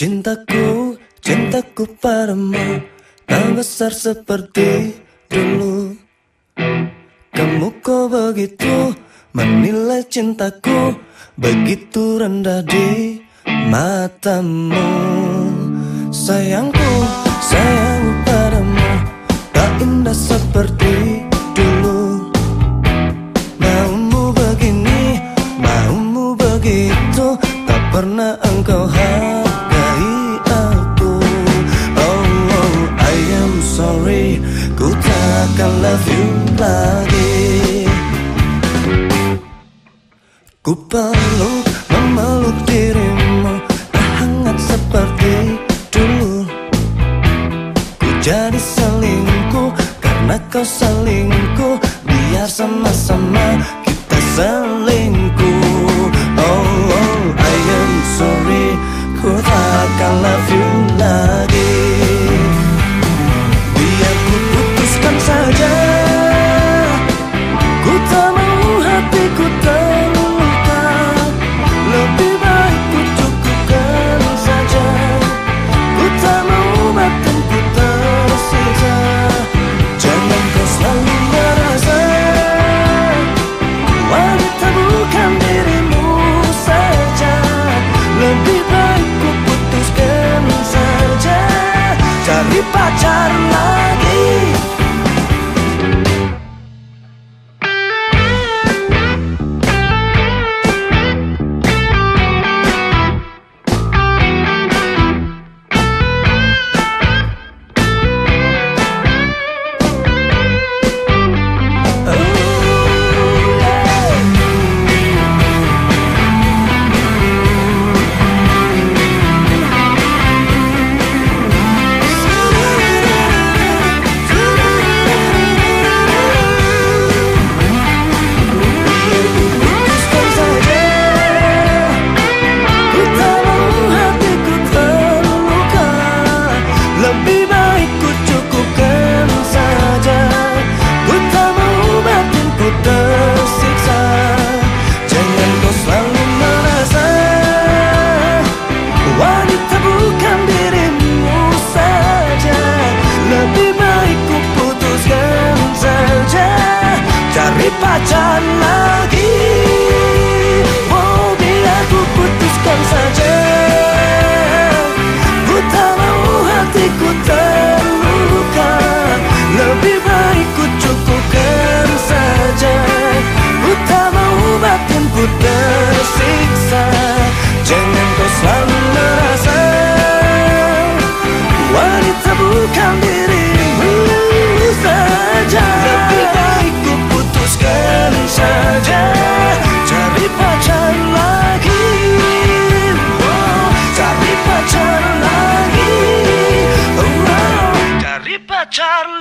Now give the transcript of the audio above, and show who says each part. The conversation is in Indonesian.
Speaker 1: Cintaku, cintaku padamu Tak besar seperti dulu. Kamu kok begitu menilai cintaku Begitu rendah di matamu. Sayangku, sayang padamu Tak indah seperti dulu. Maumu begini, maumu begitu Tak pernah engkau hargai Ku takkan love you lagi. Ku peluk, memeluk dirimu hangat seperti dulu. Ku jadi selingkuh Karena kau selingkuh. Biar sama-sama kita selingkuh escucharlo.